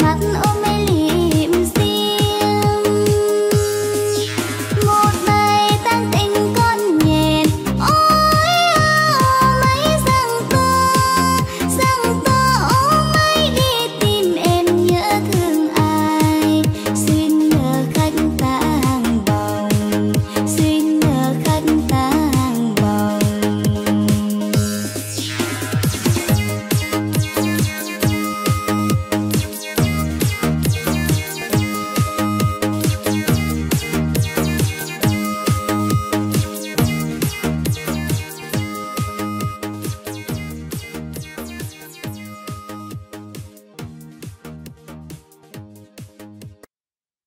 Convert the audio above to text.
mắt ôi